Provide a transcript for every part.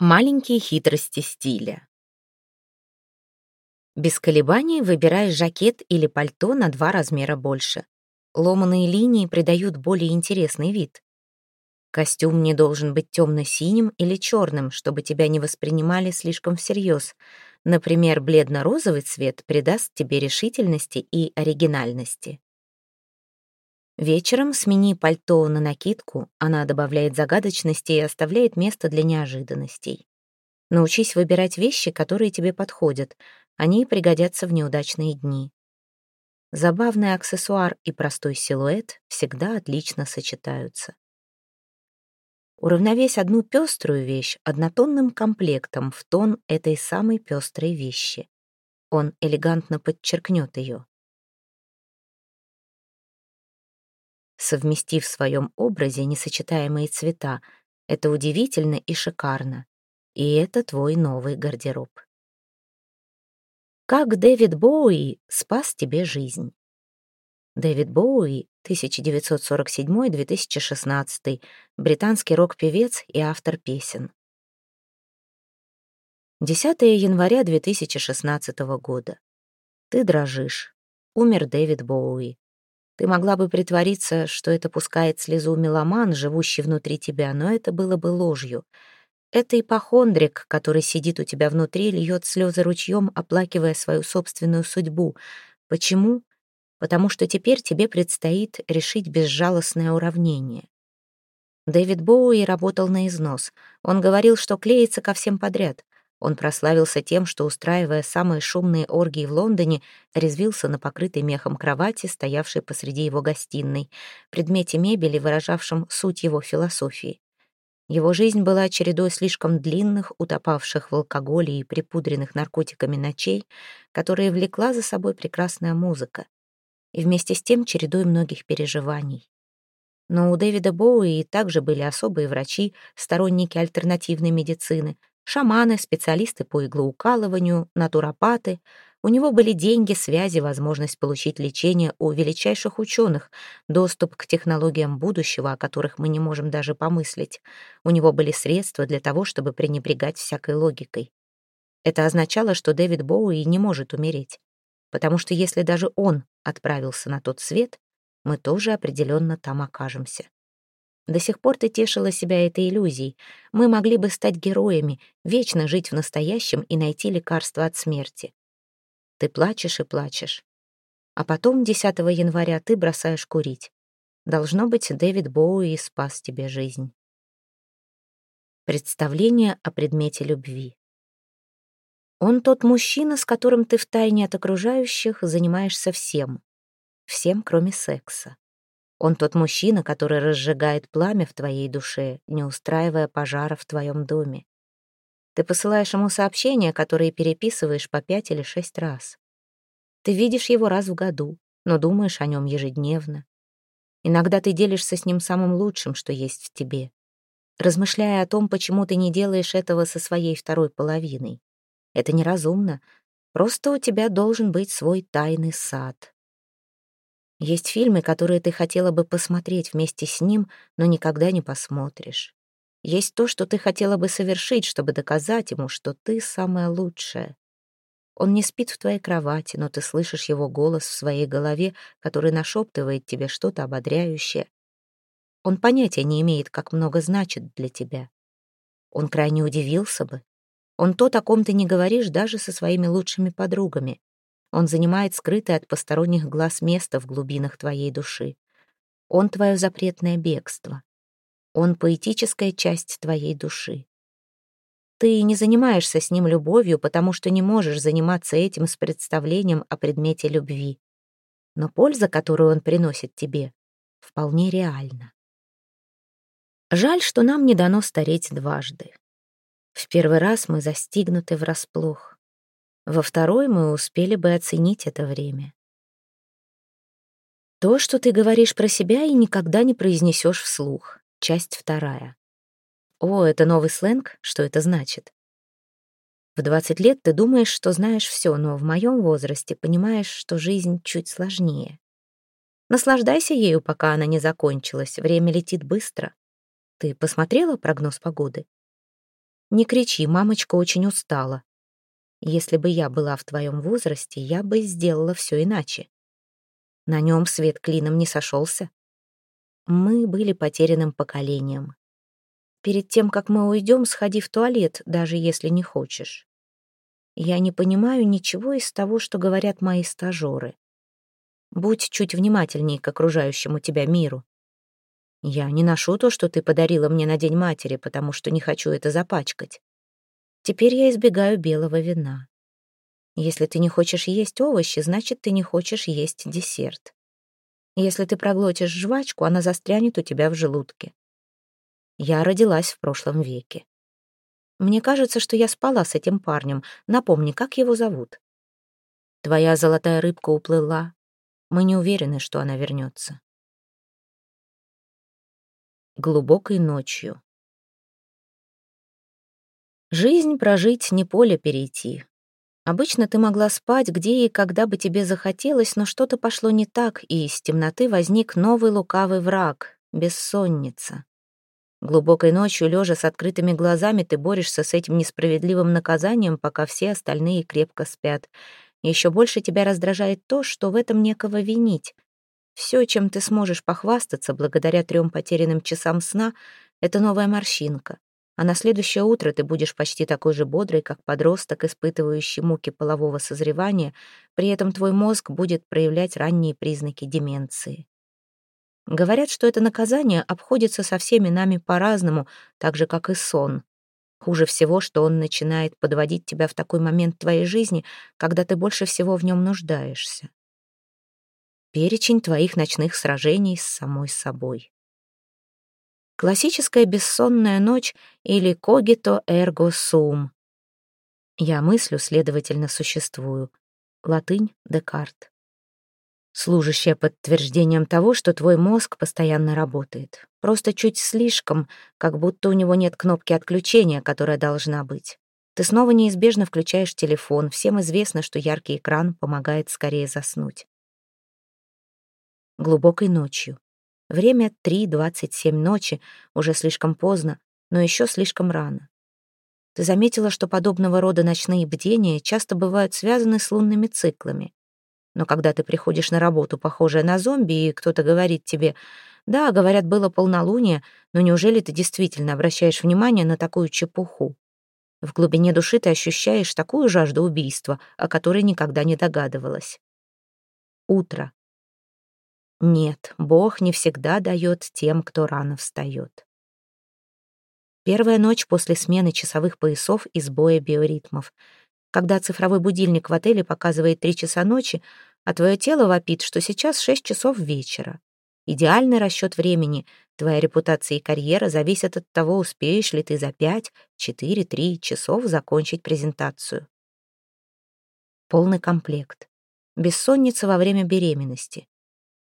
Маленькие хитрости стиля. Без колебаний выбирай жакет или пальто на два размера больше. Ломаные линии придают более интересный вид. Костюм не должен быть темно-синим или черным, чтобы тебя не воспринимали слишком всерьез. Например, бледно-розовый цвет придаст тебе решительности и оригинальности. Вечером смени пальто на накидку, она добавляет загадочности и оставляет место для неожиданностей. Научись выбирать вещи, которые тебе подходят, они пригодятся в неудачные дни. Забавный аксессуар и простой силуэт всегда отлично сочетаются. Уравновесь одну пеструю вещь однотонным комплектом в тон этой самой пестрой вещи. Он элегантно подчеркнет ее. Совместив в своем образе несочетаемые цвета. Это удивительно и шикарно. И это твой новый гардероб. Как Дэвид Боуи спас тебе жизнь? Дэвид Боуи, 1947-2016, британский рок-певец и автор песен. 10 января 2016 года. Ты дрожишь. Умер Дэвид Боуи. Ты могла бы притвориться, что это пускает слезу меломан, живущий внутри тебя, но это было бы ложью. Это ипохондрик, который сидит у тебя внутри, льет слезы ручьем, оплакивая свою собственную судьбу. Почему? Потому что теперь тебе предстоит решить безжалостное уравнение. Дэвид Боуи работал на износ. Он говорил, что клеится ко всем подряд. Он прославился тем, что, устраивая самые шумные оргии в Лондоне, резвился на покрытой мехом кровати, стоявшей посреди его гостиной, предмете мебели, выражавшем суть его философии. Его жизнь была чередой слишком длинных, утопавших в алкоголе и припудренных наркотиками ночей, которые влекла за собой прекрасная музыка, и вместе с тем чередой многих переживаний. Но у Дэвида Боуи также были особые врачи, сторонники альтернативной медицины, Шаманы, специалисты по иглоукалыванию, натуропаты. У него были деньги, связи, возможность получить лечение у величайших ученых, доступ к технологиям будущего, о которых мы не можем даже помыслить. У него были средства для того, чтобы пренебрегать всякой логикой. Это означало, что Дэвид Боуи не может умереть. Потому что если даже он отправился на тот свет, мы тоже определенно там окажемся. До сих пор ты тешила себя этой иллюзией. Мы могли бы стать героями, вечно жить в настоящем и найти лекарство от смерти. Ты плачешь и плачешь. А потом, 10 января, ты бросаешь курить. Должно быть, Дэвид Боуи спас тебе жизнь. Представление о предмете любви. Он тот мужчина, с которым ты втайне от окружающих занимаешься всем. Всем, кроме секса. Он тот мужчина, который разжигает пламя в твоей душе, не устраивая пожара в твоем доме. Ты посылаешь ему сообщения, которые переписываешь по пять или шесть раз. Ты видишь его раз в году, но думаешь о нем ежедневно. Иногда ты делишься с ним самым лучшим, что есть в тебе, размышляя о том, почему ты не делаешь этого со своей второй половиной. Это неразумно. Просто у тебя должен быть свой тайный сад. Есть фильмы, которые ты хотела бы посмотреть вместе с ним, но никогда не посмотришь. Есть то, что ты хотела бы совершить, чтобы доказать ему, что ты самая лучшая. Он не спит в твоей кровати, но ты слышишь его голос в своей голове, который нашептывает тебе что-то ободряющее. Он понятия не имеет, как много значит для тебя. Он крайне удивился бы. Он то, о ком ты не говоришь даже со своими лучшими подругами. Он занимает скрытое от посторонних глаз место в глубинах твоей души. Он твое запретное бегство. Он поэтическая часть твоей души. Ты не занимаешься с ним любовью, потому что не можешь заниматься этим с представлением о предмете любви. Но польза, которую он приносит тебе, вполне реальна. Жаль, что нам не дано стареть дважды. В первый раз мы застигнуты врасплох. Во второй мы успели бы оценить это время. То, что ты говоришь про себя и никогда не произнесешь вслух. Часть вторая. О, это новый сленг? Что это значит? В 20 лет ты думаешь, что знаешь все, но в моем возрасте понимаешь, что жизнь чуть сложнее. Наслаждайся ею, пока она не закончилась. Время летит быстро. Ты посмотрела прогноз погоды? Не кричи, мамочка очень устала. Если бы я была в твоем возрасте, я бы сделала все иначе. На нем свет клином не сошелся. Мы были потерянным поколением. Перед тем, как мы уйдем, сходи в туалет, даже если не хочешь. Я не понимаю ничего из того, что говорят мои стажеры. Будь чуть внимательней к окружающему тебя миру. Я не ношу то, что ты подарила мне на День матери, потому что не хочу это запачкать. Теперь я избегаю белого вина. Если ты не хочешь есть овощи, значит, ты не хочешь есть десерт. Если ты проглотишь жвачку, она застрянет у тебя в желудке. Я родилась в прошлом веке. Мне кажется, что я спала с этим парнем. Напомни, как его зовут? Твоя золотая рыбка уплыла. Мы не уверены, что она вернется. Глубокой ночью. Жизнь прожить, не поле перейти. Обычно ты могла спать где и когда бы тебе захотелось, но что-то пошло не так, и из темноты возник новый лукавый враг — бессонница. Глубокой ночью, лежа с открытыми глазами, ты борешься с этим несправедливым наказанием, пока все остальные крепко спят. Еще больше тебя раздражает то, что в этом некого винить. Все, чем ты сможешь похвастаться благодаря трем потерянным часам сна, это новая морщинка. А на следующее утро ты будешь почти такой же бодрый, как подросток, испытывающий муки полового созревания, при этом твой мозг будет проявлять ранние признаки деменции. Говорят, что это наказание обходится со всеми нами по-разному, так же, как и сон. Хуже всего, что он начинает подводить тебя в такой момент твоей жизни, когда ты больше всего в нем нуждаешься. Перечень твоих ночных сражений с самой собой. Классическая бессонная ночь или когито эрго сум. Я мыслю, следовательно, существую. Латынь Декарт служащая подтверждением того, что твой мозг постоянно работает. Просто чуть слишком, как будто у него нет кнопки отключения, которая должна быть. Ты снова неизбежно включаешь телефон. Всем известно, что яркий экран помогает скорее заснуть. Глубокой ночью. Время 3.27 ночи, уже слишком поздно, но еще слишком рано. Ты заметила, что подобного рода ночные бдения часто бывают связаны с лунными циклами. Но когда ты приходишь на работу, похожая на зомби, и кто-то говорит тебе, да, говорят, было полнолуние, но неужели ты действительно обращаешь внимание на такую чепуху? В глубине души ты ощущаешь такую жажду убийства, о которой никогда не догадывалась. Утро. Нет, Бог не всегда дает тем, кто рано встает. Первая ночь после смены часовых поясов и сбоя биоритмов. Когда цифровой будильник в отеле показывает три часа ночи, а твое тело вопит, что сейчас шесть часов вечера. Идеальный расчет времени. Твоя репутация и карьера зависят от того, успеешь ли ты за пять, четыре, три часов закончить презентацию. Полный комплект. Бессонница во время беременности.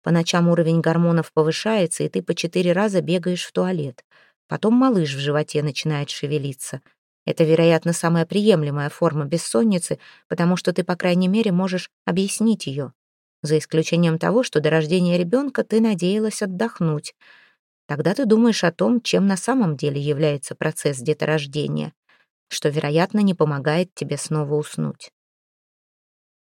По ночам уровень гормонов повышается, и ты по четыре раза бегаешь в туалет. Потом малыш в животе начинает шевелиться. Это, вероятно, самая приемлемая форма бессонницы, потому что ты, по крайней мере, можешь объяснить ее. За исключением того, что до рождения ребенка ты надеялась отдохнуть. Тогда ты думаешь о том, чем на самом деле является процесс деторождения, что, вероятно, не помогает тебе снова уснуть.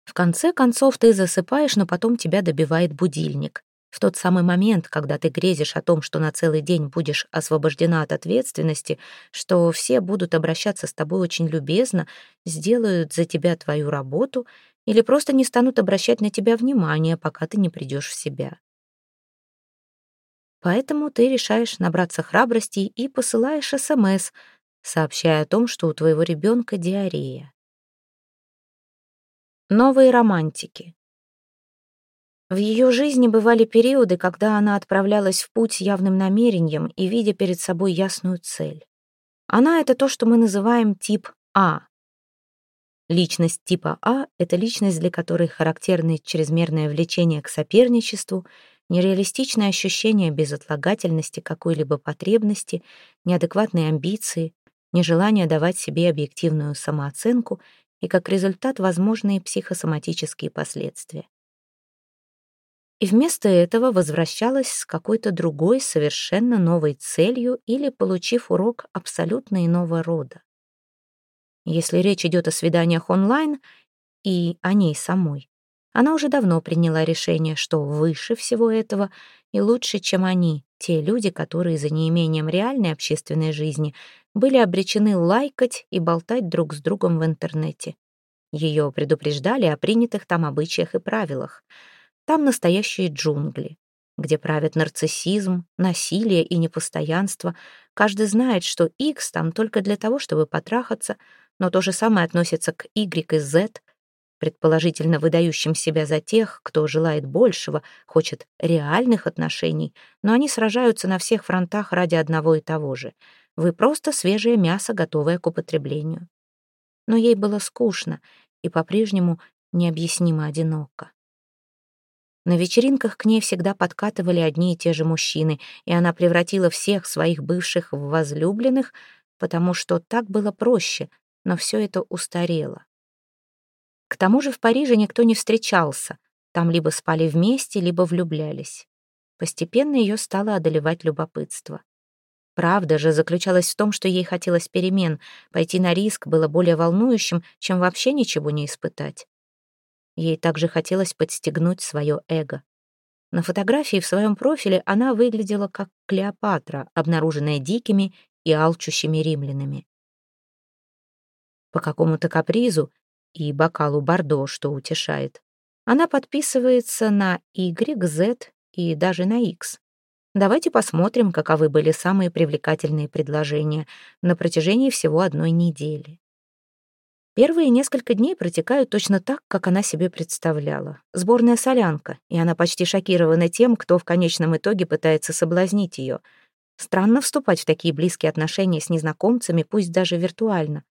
В конце концов ты засыпаешь, но потом тебя добивает будильник. В тот самый момент, когда ты грезишь о том, что на целый день будешь освобождена от ответственности, что все будут обращаться с тобой очень любезно, сделают за тебя твою работу или просто не станут обращать на тебя внимание, пока ты не придешь в себя. Поэтому ты решаешь набраться храбрости и посылаешь СМС, сообщая о том, что у твоего ребенка диарея. Новые романтики. В ее жизни бывали периоды, когда она отправлялась в путь явным намерением и видя перед собой ясную цель. Она — это то, что мы называем тип А. Личность типа А — это личность, для которой характерны чрезмерное влечение к соперничеству, нереалистичное ощущение безотлагательности какой-либо потребности, неадекватные амбиции, нежелание давать себе объективную самооценку и, как результат, возможные психосоматические последствия и вместо этого возвращалась с какой-то другой, совершенно новой целью или получив урок абсолютно иного рода. Если речь идет о свиданиях онлайн и о ней самой, она уже давно приняла решение, что выше всего этого и лучше, чем они, те люди, которые за неимением реальной общественной жизни были обречены лайкать и болтать друг с другом в интернете. Ее предупреждали о принятых там обычаях и правилах. Там настоящие джунгли, где правят нарциссизм, насилие и непостоянство. Каждый знает, что X там только для того, чтобы потрахаться, но то же самое относится к Y и Z — предположительно выдающим себя за тех, кто желает большего, хочет реальных отношений, но они сражаются на всех фронтах ради одного и того же. Вы просто свежее мясо, готовое к употреблению. Но ей было скучно и по-прежнему необъяснимо одиноко. На вечеринках к ней всегда подкатывали одни и те же мужчины, и она превратила всех своих бывших в возлюбленных, потому что так было проще, но все это устарело. К тому же в Париже никто не встречался. Там либо спали вместе, либо влюблялись. Постепенно ее стало одолевать любопытство. Правда же заключалась в том, что ей хотелось перемен. Пойти на риск было более волнующим, чем вообще ничего не испытать. Ей также хотелось подстегнуть свое эго. На фотографии в своем профиле она выглядела как Клеопатра, обнаруженная дикими и алчущими римлянами. По какому-то капризу и бокалу Бордо, что утешает. Она подписывается на Y, Z и даже на X. Давайте посмотрим, каковы были самые привлекательные предложения на протяжении всего одной недели. Первые несколько дней протекают точно так, как она себе представляла. Сборная солянка, и она почти шокирована тем, кто в конечном итоге пытается соблазнить ее. Странно вступать в такие близкие отношения с незнакомцами, пусть даже виртуально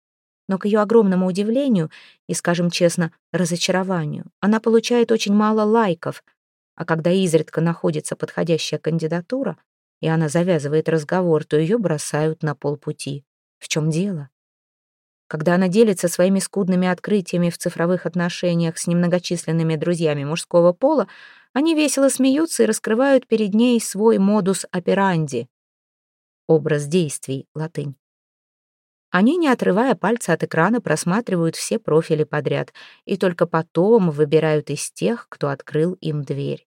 но к ее огромному удивлению и, скажем честно, разочарованию, она получает очень мало лайков, а когда изредка находится подходящая кандидатура, и она завязывает разговор, то ее бросают на полпути. В чем дело? Когда она делится своими скудными открытиями в цифровых отношениях с немногочисленными друзьями мужского пола, они весело смеются и раскрывают перед ней свой модус операнди. Образ действий, латынь. Они, не отрывая пальца от экрана, просматривают все профили подряд и только потом выбирают из тех, кто открыл им дверь.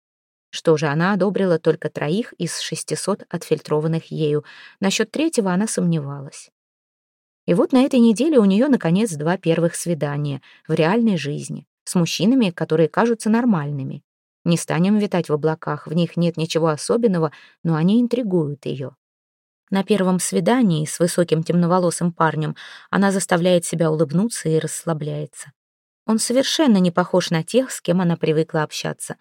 Что же, она одобрила только троих из 600 отфильтрованных ею. Насчет третьего она сомневалась. И вот на этой неделе у нее, наконец, два первых свидания в реальной жизни с мужчинами, которые кажутся нормальными. Не станем витать в облаках, в них нет ничего особенного, но они интригуют ее. На первом свидании с высоким темноволосым парнем она заставляет себя улыбнуться и расслабляется. Он совершенно не похож на тех, с кем она привыкла общаться.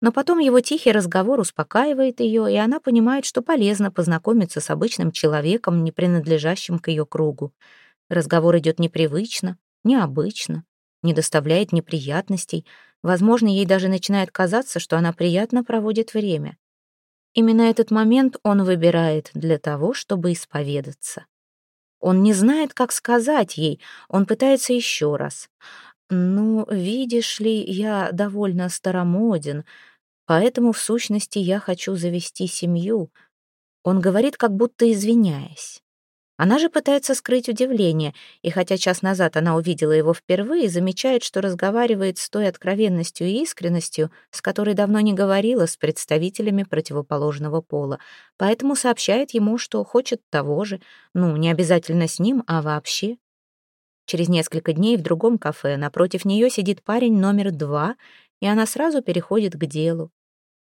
Но потом его тихий разговор успокаивает ее, и она понимает, что полезно познакомиться с обычным человеком, не принадлежащим к ее кругу. Разговор идет непривычно, необычно, не доставляет неприятностей. Возможно, ей даже начинает казаться, что она приятно проводит время. Именно этот момент он выбирает для того, чтобы исповедаться. Он не знает, как сказать ей, он пытается еще раз. «Ну, видишь ли, я довольно старомоден, поэтому, в сущности, я хочу завести семью». Он говорит, как будто извиняясь. Она же пытается скрыть удивление, и хотя час назад она увидела его впервые, замечает, что разговаривает с той откровенностью и искренностью, с которой давно не говорила с представителями противоположного пола, поэтому сообщает ему, что хочет того же, ну, не обязательно с ним, а вообще. Через несколько дней в другом кафе напротив нее сидит парень номер два, и она сразу переходит к делу.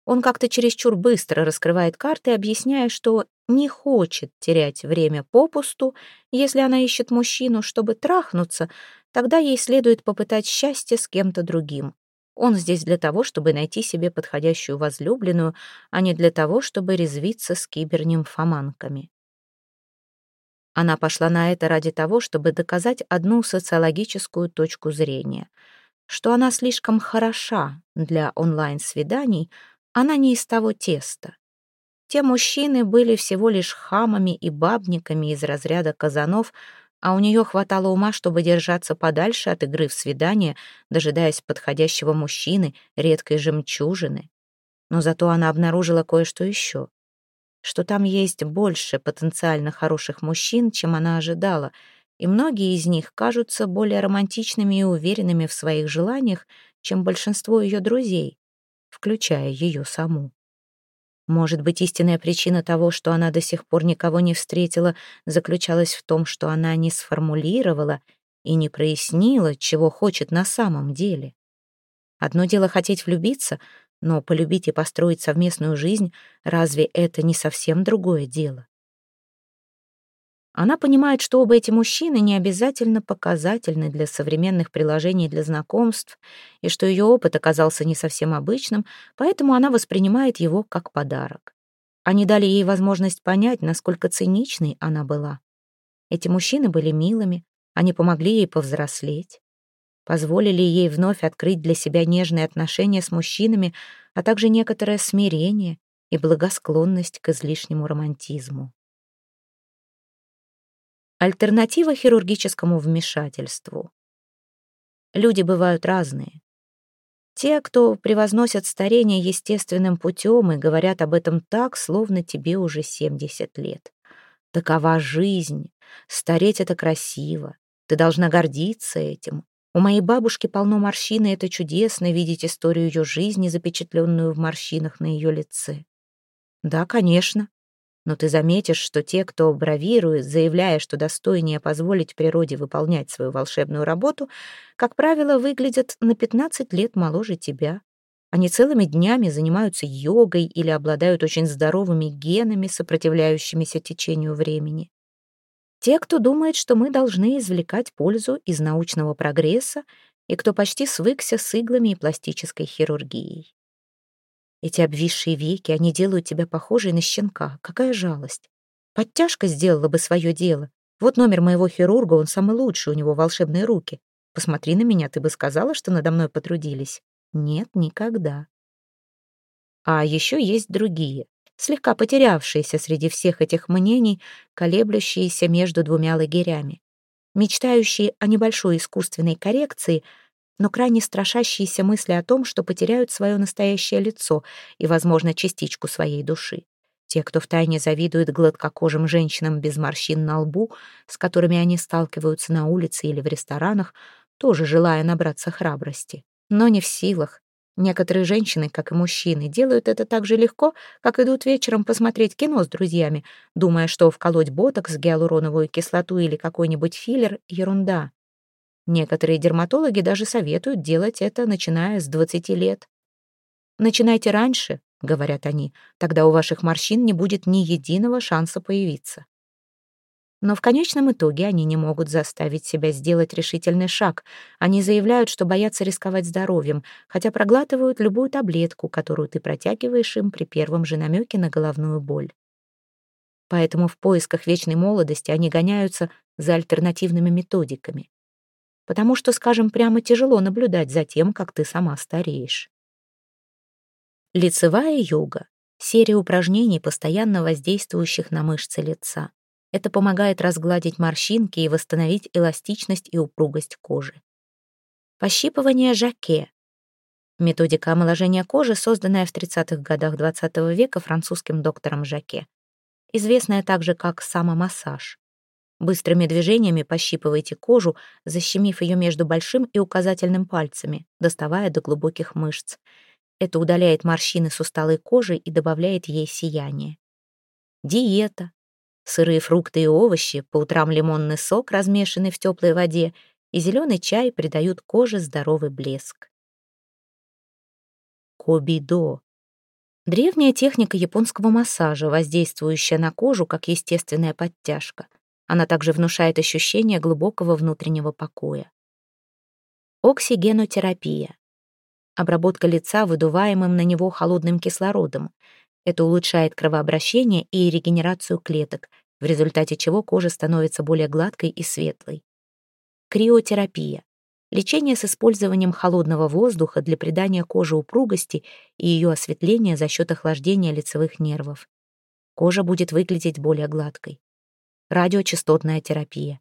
Он как-то чересчур быстро раскрывает карты, объясняя, что не хочет терять время попусту. Если она ищет мужчину, чтобы трахнуться, тогда ей следует попытать счастье с кем-то другим. Он здесь для того, чтобы найти себе подходящую возлюбленную, а не для того, чтобы резвиться с кибернимфоманками. Она пошла на это ради того, чтобы доказать одну социологическую точку зрения, что она слишком хороша для онлайн-свиданий, она не из того теста. Те мужчины были всего лишь хамами и бабниками из разряда казанов, а у нее хватало ума, чтобы держаться подальше от игры в свидание, дожидаясь подходящего мужчины, редкой жемчужины. Но зато она обнаружила кое-что еще. Что там есть больше потенциально хороших мужчин, чем она ожидала, и многие из них кажутся более романтичными и уверенными в своих желаниях, чем большинство ее друзей, включая ее саму. Может быть, истинная причина того, что она до сих пор никого не встретила, заключалась в том, что она не сформулировала и не прояснила, чего хочет на самом деле. Одно дело хотеть влюбиться, но полюбить и построить совместную жизнь, разве это не совсем другое дело? Она понимает, что оба эти мужчины не обязательно показательны для современных приложений для знакомств, и что ее опыт оказался не совсем обычным, поэтому она воспринимает его как подарок. Они дали ей возможность понять, насколько циничной она была. Эти мужчины были милыми, они помогли ей повзрослеть, позволили ей вновь открыть для себя нежные отношения с мужчинами, а также некоторое смирение и благосклонность к излишнему романтизму. Альтернатива хирургическому вмешательству. Люди бывают разные. Те, кто превозносят старение естественным путем и говорят об этом так, словно тебе уже 70 лет. Такова жизнь. Стареть — это красиво. Ты должна гордиться этим. У моей бабушки полно морщин, и это чудесно видеть историю ее жизни, запечатленную в морщинах на ее лице. Да, конечно. Но ты заметишь, что те, кто бравирует, заявляя, что достойнее позволить природе выполнять свою волшебную работу, как правило, выглядят на 15 лет моложе тебя. Они целыми днями занимаются йогой или обладают очень здоровыми генами, сопротивляющимися течению времени. Те, кто думает, что мы должны извлекать пользу из научного прогресса и кто почти свыкся с иглами и пластической хирургией. Эти обвисшие веки, они делают тебя похожей на щенка. Какая жалость. Подтяжка сделала бы свое дело. Вот номер моего хирурга, он самый лучший, у него волшебные руки. Посмотри на меня, ты бы сказала, что надо мной потрудились? Нет, никогда. А еще есть другие, слегка потерявшиеся среди всех этих мнений, колеблющиеся между двумя лагерями, мечтающие о небольшой искусственной коррекции — но крайне страшащиеся мысли о том, что потеряют свое настоящее лицо и, возможно, частичку своей души. Те, кто втайне завидует гладкокожим женщинам без морщин на лбу, с которыми они сталкиваются на улице или в ресторанах, тоже желая набраться храбрости. Но не в силах. Некоторые женщины, как и мужчины, делают это так же легко, как идут вечером посмотреть кино с друзьями, думая, что вколоть ботокс, гиалуроновую кислоту или какой-нибудь филлер — ерунда. Некоторые дерматологи даже советуют делать это, начиная с 20 лет. «Начинайте раньше», — говорят они, «тогда у ваших морщин не будет ни единого шанса появиться». Но в конечном итоге они не могут заставить себя сделать решительный шаг. Они заявляют, что боятся рисковать здоровьем, хотя проглатывают любую таблетку, которую ты протягиваешь им при первом же намеке на головную боль. Поэтому в поисках вечной молодости они гоняются за альтернативными методиками потому что, скажем прямо, тяжело наблюдать за тем, как ты сама стареешь. Лицевая йога — серия упражнений, постоянно воздействующих на мышцы лица. Это помогает разгладить морщинки и восстановить эластичность и упругость кожи. Пощипывание жаке. Методика омоложения кожи, созданная в 30-х годах XX -го века французским доктором Жаке. Известная также как самомассаж. Быстрыми движениями пощипывайте кожу, защемив ее между большим и указательным пальцами, доставая до глубоких мышц. Это удаляет морщины с усталой кожи и добавляет ей сияние. Диета. Сырые фрукты и овощи, по утрам лимонный сок, размешанный в теплой воде, и зеленый чай придают коже здоровый блеск. Кобидо. Древняя техника японского массажа, воздействующая на кожу как естественная подтяжка. Она также внушает ощущение глубокого внутреннего покоя. Оксигенотерапия. Обработка лица выдуваемым на него холодным кислородом. Это улучшает кровообращение и регенерацию клеток, в результате чего кожа становится более гладкой и светлой. Криотерапия. Лечение с использованием холодного воздуха для придания коже упругости и ее осветления за счет охлаждения лицевых нервов. Кожа будет выглядеть более гладкой радиочастотная терапия.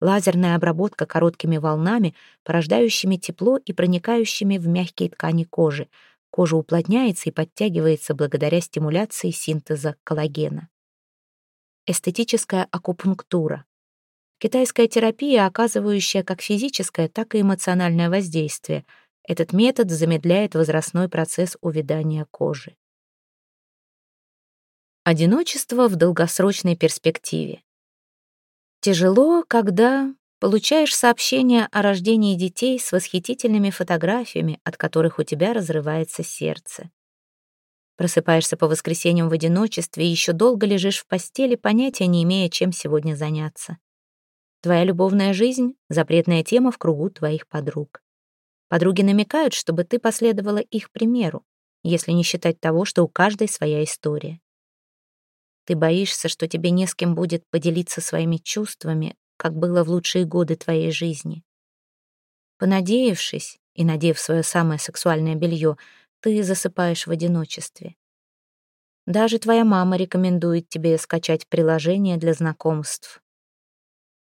Лазерная обработка короткими волнами, порождающими тепло и проникающими в мягкие ткани кожи. Кожа уплотняется и подтягивается благодаря стимуляции синтеза коллагена. Эстетическая акупунктура. Китайская терапия, оказывающая как физическое, так и эмоциональное воздействие. Этот метод замедляет возрастной процесс увядания кожи. Одиночество в долгосрочной перспективе. Тяжело, когда получаешь сообщение о рождении детей с восхитительными фотографиями, от которых у тебя разрывается сердце. Просыпаешься по воскресеньям в одиночестве и еще долго лежишь в постели, понятия не имея, чем сегодня заняться. Твоя любовная жизнь — запретная тема в кругу твоих подруг. Подруги намекают, чтобы ты последовала их примеру, если не считать того, что у каждой своя история. Ты боишься, что тебе не с кем будет поделиться своими чувствами, как было в лучшие годы твоей жизни. Понадеявшись и надев свое самое сексуальное белье, ты засыпаешь в одиночестве. Даже твоя мама рекомендует тебе скачать приложение для знакомств.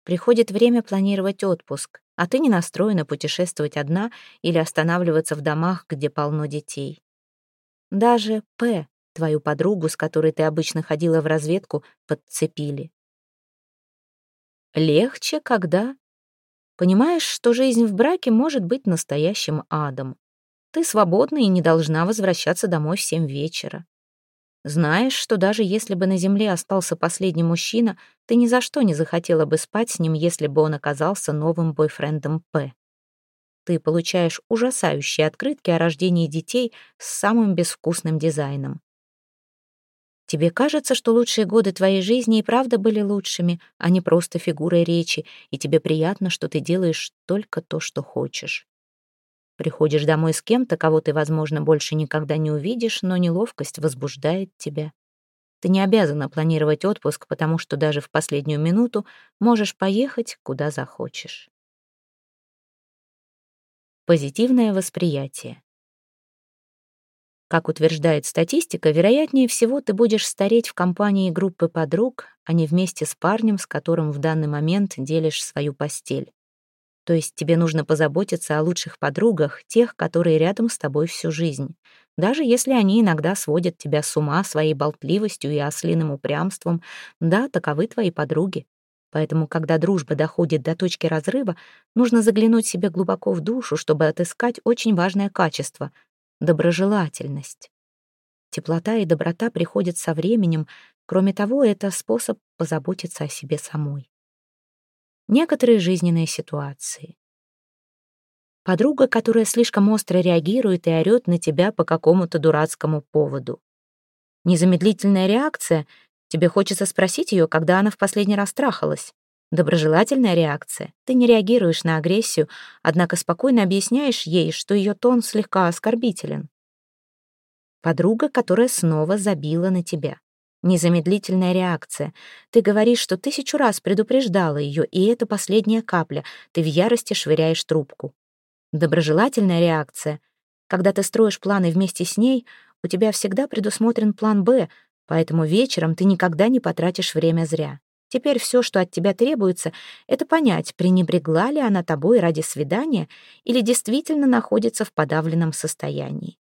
Приходит время планировать отпуск, а ты не настроена путешествовать одна или останавливаться в домах, где полно детей. Даже П, твою подругу, с которой ты обычно ходила в разведку, подцепили. Легче, когда понимаешь, что жизнь в браке может быть настоящим адом. Ты свободна и не должна возвращаться домой в семь вечера. Знаешь, что даже если бы на земле остался последний мужчина, ты ни за что не захотела бы спать с ним, если бы он оказался новым бойфрендом П. Ты получаешь ужасающие открытки о рождении детей с самым безвкусным дизайном. Тебе кажется, что лучшие годы твоей жизни и правда были лучшими, а не просто фигурой речи, и тебе приятно, что ты делаешь только то, что хочешь. Приходишь домой с кем-то, кого ты, возможно, больше никогда не увидишь, но неловкость возбуждает тебя. Ты не обязана планировать отпуск, потому что даже в последнюю минуту можешь поехать, куда захочешь. Позитивное восприятие. Как утверждает статистика, вероятнее всего ты будешь стареть в компании группы подруг, а не вместе с парнем, с которым в данный момент делишь свою постель. То есть тебе нужно позаботиться о лучших подругах, тех, которые рядом с тобой всю жизнь. Даже если они иногда сводят тебя с ума своей болтливостью и ослиным упрямством, да, таковы твои подруги. Поэтому, когда дружба доходит до точки разрыва, нужно заглянуть себе глубоко в душу, чтобы отыскать очень важное качество — доброжелательность. Теплота и доброта приходят со временем, кроме того, это способ позаботиться о себе самой некоторые жизненные ситуации. Подруга, которая слишком остро реагирует и орёт на тебя по какому-то дурацкому поводу. Незамедлительная реакция. Тебе хочется спросить ее, когда она в последний раз трахалась. Доброжелательная реакция. Ты не реагируешь на агрессию, однако спокойно объясняешь ей, что ее тон слегка оскорбителен. Подруга, которая снова забила на тебя. Незамедлительная реакция. Ты говоришь, что тысячу раз предупреждала ее, и это последняя капля. Ты в ярости швыряешь трубку. Доброжелательная реакция. Когда ты строишь планы вместе с ней, у тебя всегда предусмотрен план «Б», поэтому вечером ты никогда не потратишь время зря. Теперь все, что от тебя требуется, это понять, пренебрегла ли она тобой ради свидания или действительно находится в подавленном состоянии.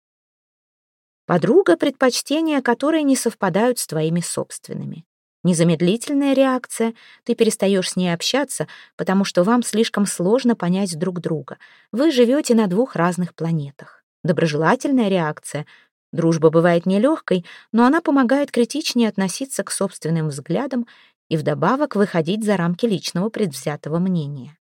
Подруга, предпочтения которой не совпадают с твоими собственными. Незамедлительная реакция. Ты перестаешь с ней общаться, потому что вам слишком сложно понять друг друга. Вы живете на двух разных планетах. Доброжелательная реакция. Дружба бывает нелегкой, но она помогает критичнее относиться к собственным взглядам и вдобавок выходить за рамки личного предвзятого мнения.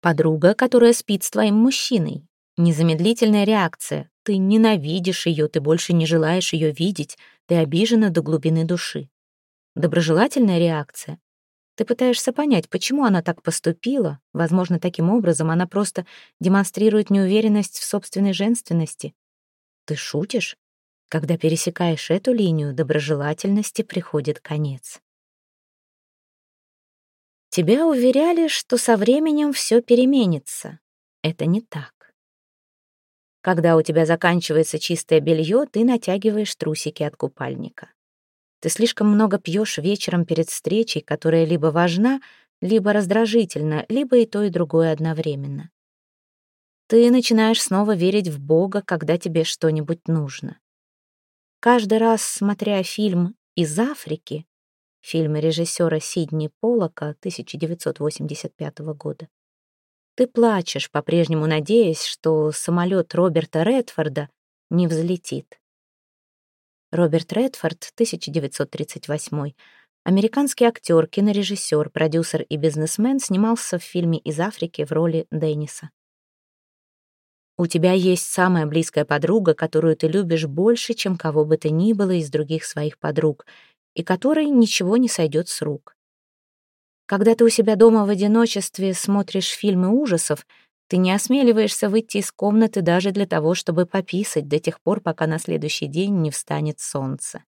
Подруга, которая спит с твоим мужчиной. Незамедлительная реакция. Ты ненавидишь ее, ты больше не желаешь ее видеть, ты обижена до глубины души. Доброжелательная реакция. Ты пытаешься понять, почему она так поступила. Возможно, таким образом она просто демонстрирует неуверенность в собственной женственности. Ты шутишь? Когда пересекаешь эту линию, доброжелательности приходит конец. Тебя уверяли, что со временем все переменится. Это не так. Когда у тебя заканчивается чистое белье, ты натягиваешь трусики от купальника. Ты слишком много пьешь вечером перед встречей, которая либо важна, либо раздражительна, либо и то, и другое одновременно. Ты начинаешь снова верить в Бога, когда тебе что-нибудь нужно. Каждый раз, смотря фильм из Африки, фильм режиссера Сидни Поллока 1985 года. Ты плачешь, по-прежнему надеясь, что самолет Роберта Редфорда не взлетит. Роберт Редфорд, 1938 Американский актер, кинорежиссер, продюсер и бизнесмен снимался в фильме «Из Африки» в роли Денниса. У тебя есть самая близкая подруга, которую ты любишь больше, чем кого бы то ни было из других своих подруг, и которой ничего не сойдет с рук. Когда ты у себя дома в одиночестве смотришь фильмы ужасов, ты не осмеливаешься выйти из комнаты даже для того, чтобы пописать до тех пор, пока на следующий день не встанет солнце.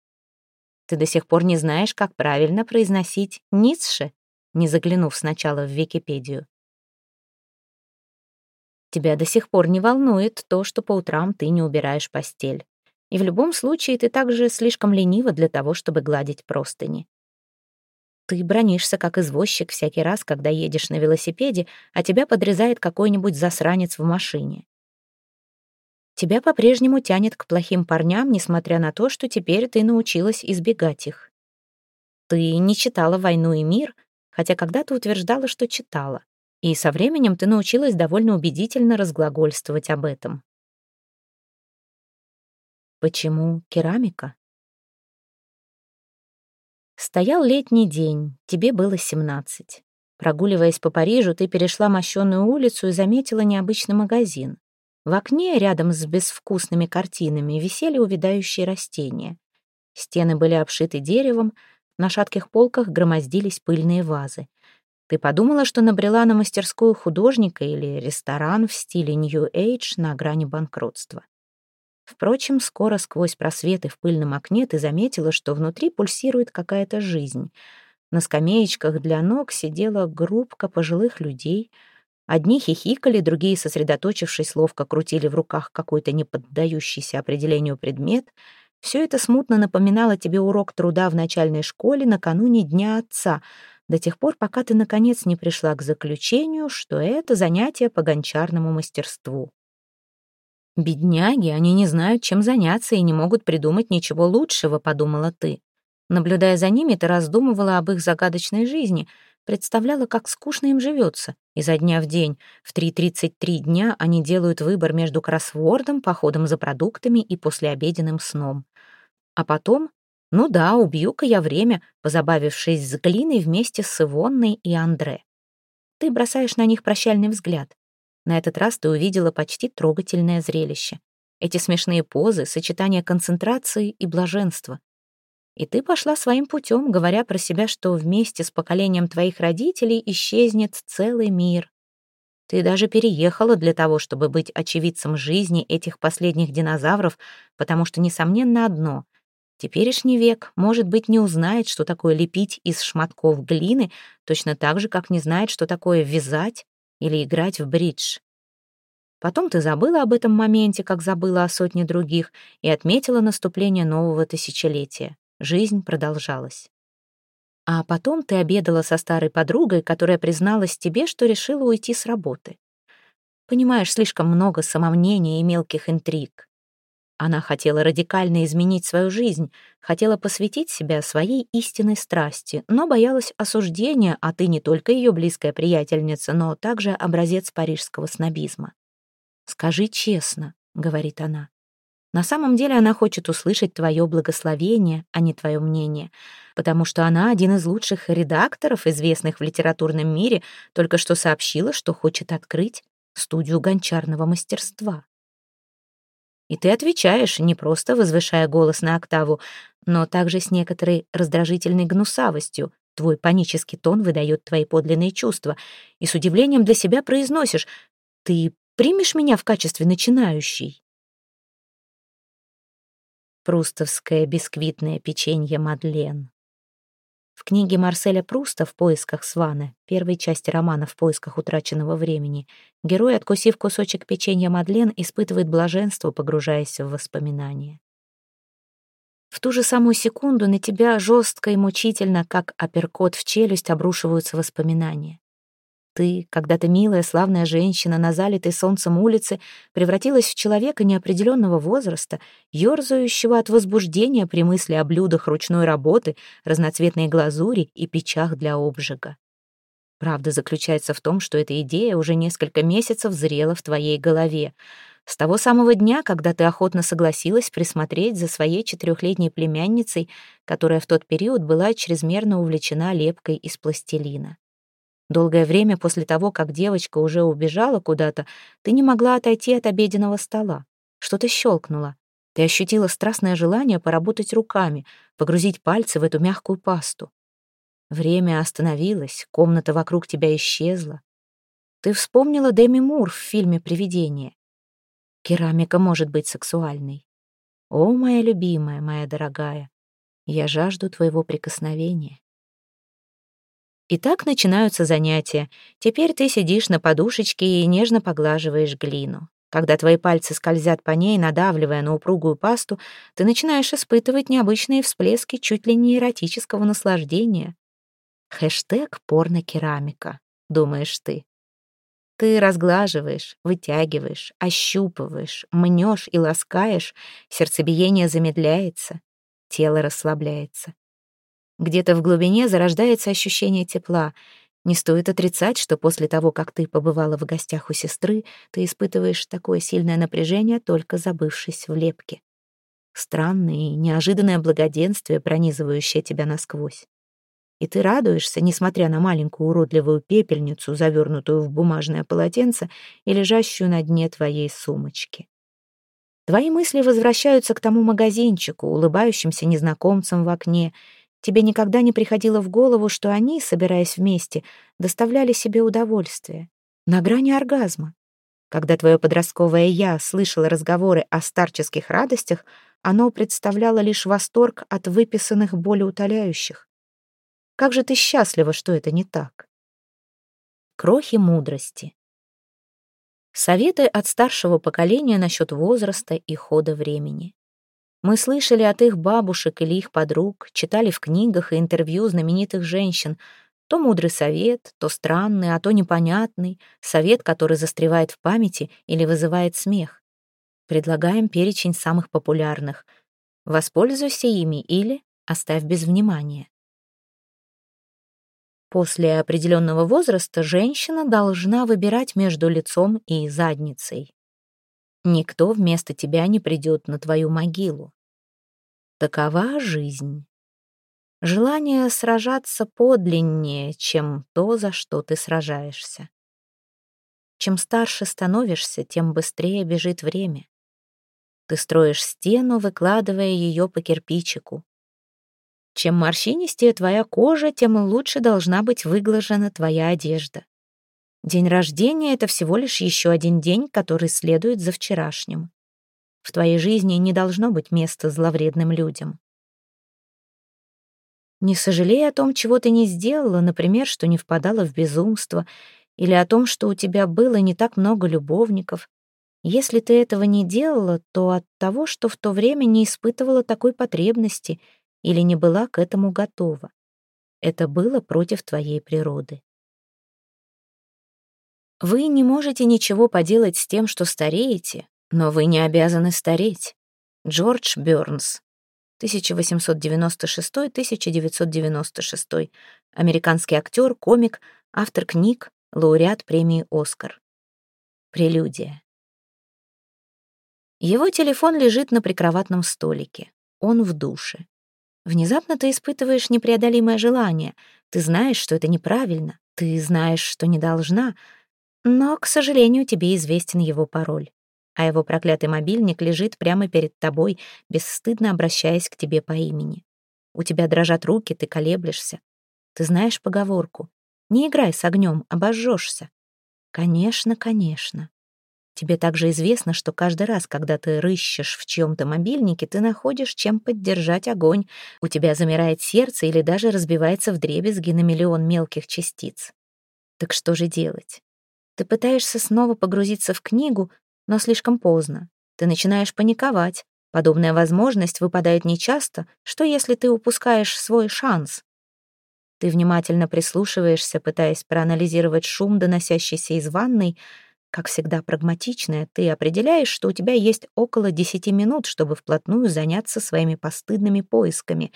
Ты до сих пор не знаешь, как правильно произносить Ницше, не заглянув сначала в Википедию. Тебя до сих пор не волнует то, что по утрам ты не убираешь постель. И в любом случае ты также слишком ленива для того, чтобы гладить простыни. Ты бронишься, как извозчик, всякий раз, когда едешь на велосипеде, а тебя подрезает какой-нибудь засранец в машине. Тебя по-прежнему тянет к плохим парням, несмотря на то, что теперь ты научилась избегать их. Ты не читала «Войну и мир», хотя когда-то утверждала, что читала. И со временем ты научилась довольно убедительно разглагольствовать об этом. Почему керамика? Стоял летний день, тебе было семнадцать. Прогуливаясь по Парижу, ты перешла мощенную улицу и заметила необычный магазин. В окне, рядом с безвкусными картинами, висели увядающие растения. Стены были обшиты деревом, на шатких полках громоздились пыльные вазы. Ты подумала, что набрела на мастерскую художника или ресторан в стиле New Age на грани банкротства. Впрочем, скоро сквозь просветы в пыльном окне ты заметила, что внутри пульсирует какая-то жизнь. На скамеечках для ног сидела группка пожилых людей — Одни хихикали, другие, сосредоточившись, ловко крутили в руках какой-то неподдающийся определению предмет. Все это смутно напоминало тебе урок труда в начальной школе накануне Дня Отца, до тех пор, пока ты, наконец, не пришла к заключению, что это занятие по гончарному мастерству. «Бедняги, они не знают, чем заняться и не могут придумать ничего лучшего», — подумала ты. Наблюдая за ними, ты раздумывала об их загадочной жизни — представляла, как скучно им живется. Изо дня в день, в 3.33 дня они делают выбор между кроссвордом, походом за продуктами и послеобеденным сном. А потом, ну да, убью-ка я время, позабавившись с глиной вместе с Ивонной и Андре. Ты бросаешь на них прощальный взгляд. На этот раз ты увидела почти трогательное зрелище. Эти смешные позы, сочетание концентрации и блаженства. И ты пошла своим путем, говоря про себя, что вместе с поколением твоих родителей исчезнет целый мир. Ты даже переехала для того, чтобы быть очевидцем жизни этих последних динозавров, потому что, несомненно, одно — Теперешний век, может быть, не узнает, что такое лепить из шматков глины, точно так же, как не знает, что такое вязать или играть в бридж. Потом ты забыла об этом моменте, как забыла о сотне других, и отметила наступление нового тысячелетия. Жизнь продолжалась. А потом ты обедала со старой подругой, которая призналась тебе, что решила уйти с работы. Понимаешь, слишком много самомнения и мелких интриг. Она хотела радикально изменить свою жизнь, хотела посвятить себя своей истинной страсти, но боялась осуждения, а ты не только ее близкая приятельница, но также образец парижского снобизма. «Скажи честно», — говорит она, на самом деле она хочет услышать твое благословение, а не твое мнение, потому что она один из лучших редакторов, известных в литературном мире, только что сообщила, что хочет открыть студию гончарного мастерства. И ты отвечаешь, не просто возвышая голос на октаву, но также с некоторой раздражительной гнусавостью. Твой панический тон выдает твои подлинные чувства. И с удивлением для себя произносишь «Ты примешь меня в качестве начинающей?» Прустовское бисквитное печенье Мадлен. В книге Марселя Пруста «В поисках Свана», первой части романа «В поисках утраченного времени», герой, откусив кусочек печенья Мадлен, испытывает блаженство, погружаясь в воспоминания. В ту же самую секунду на тебя жестко и мучительно, как апперкот в челюсть, обрушиваются воспоминания. Ты, когда-то милая, славная женщина на залитой солнцем улице, превратилась в человека неопределенного возраста, ерзающего от возбуждения при мысли о блюдах ручной работы, разноцветной глазури и печах для обжига. Правда заключается в том, что эта идея уже несколько месяцев зрела в твоей голове. С того самого дня, когда ты охотно согласилась присмотреть за своей четырехлетней племянницей, которая в тот период была чрезмерно увлечена лепкой из пластилина. Долгое время после того, как девочка уже убежала куда-то, ты не могла отойти от обеденного стола. Что-то щелкнуло. Ты ощутила страстное желание поработать руками, погрузить пальцы в эту мягкую пасту. Время остановилось, комната вокруг тебя исчезла. Ты вспомнила Деми Мур в фильме «Привидение». Керамика может быть сексуальной. О, моя любимая, моя дорогая, я жажду твоего прикосновения. И так начинаются занятия. Теперь ты сидишь на подушечке и нежно поглаживаешь глину. Когда твои пальцы скользят по ней, надавливая на упругую пасту, ты начинаешь испытывать необычные всплески чуть ли не эротического наслаждения. Хэштег порнокерамика, думаешь ты. Ты разглаживаешь, вытягиваешь, ощупываешь, мнешь и ласкаешь, сердцебиение замедляется, тело расслабляется. Где-то в глубине зарождается ощущение тепла. Не стоит отрицать, что после того, как ты побывала в гостях у сестры, ты испытываешь такое сильное напряжение, только забывшись в лепке. Странное и неожиданное благоденствие, пронизывающее тебя насквозь. И ты радуешься, несмотря на маленькую уродливую пепельницу, завернутую в бумажное полотенце и лежащую на дне твоей сумочки. Твои мысли возвращаются к тому магазинчику, улыбающимся незнакомцам в окне, Тебе никогда не приходило в голову, что они, собираясь вместе, доставляли себе удовольствие. На грани оргазма. Когда твое подростковое «я» слышало разговоры о старческих радостях, оно представляло лишь восторг от выписанных болеутоляющих. Как же ты счастлива, что это не так. Крохи мудрости. Советы от старшего поколения насчет возраста и хода времени. Мы слышали от их бабушек или их подруг, читали в книгах и интервью знаменитых женщин. То мудрый совет, то странный, а то непонятный, совет, который застревает в памяти или вызывает смех. Предлагаем перечень самых популярных. Воспользуйся ими или оставь без внимания. После определенного возраста женщина должна выбирать между лицом и задницей. Никто вместо тебя не придет на твою могилу. Такова жизнь. Желание сражаться подлиннее, чем то, за что ты сражаешься. Чем старше становишься, тем быстрее бежит время. Ты строишь стену, выкладывая ее по кирпичику. Чем морщинистее твоя кожа, тем лучше должна быть выглажена твоя одежда. День рождения — это всего лишь еще один день, который следует за вчерашним. В твоей жизни не должно быть места зловредным людям. Не сожалей о том, чего ты не сделала, например, что не впадала в безумство, или о том, что у тебя было не так много любовников. Если ты этого не делала, то от того, что в то время не испытывала такой потребности или не была к этому готова. Это было против твоей природы. Вы не можете ничего поделать с тем, что стареете, но вы не обязаны стареть. Джордж Бёрнс, 1896-1996, американский актер, комик, автор книг, лауреат премии «Оскар». Прелюдия. Его телефон лежит на прикроватном столике. Он в душе. Внезапно ты испытываешь непреодолимое желание. Ты знаешь, что это неправильно. Ты знаешь, что не должна — но, к сожалению, тебе известен его пароль. А его проклятый мобильник лежит прямо перед тобой, бесстыдно обращаясь к тебе по имени. У тебя дрожат руки, ты колеблешься. Ты знаешь поговорку «Не играй с огнем, обожжешься». Конечно, конечно. Тебе также известно, что каждый раз, когда ты рыщешь в чьем-то мобильнике, ты находишь, чем поддержать огонь. У тебя замирает сердце или даже разбивается вдребезги на миллион мелких частиц. Так что же делать? Ты пытаешься снова погрузиться в книгу, но слишком поздно. Ты начинаешь паниковать. Подобная возможность выпадает нечасто. Что, если ты упускаешь свой шанс? Ты внимательно прислушиваешься, пытаясь проанализировать шум, доносящийся из ванной. Как всегда прагматичная, ты определяешь, что у тебя есть около 10 минут, чтобы вплотную заняться своими постыдными поисками.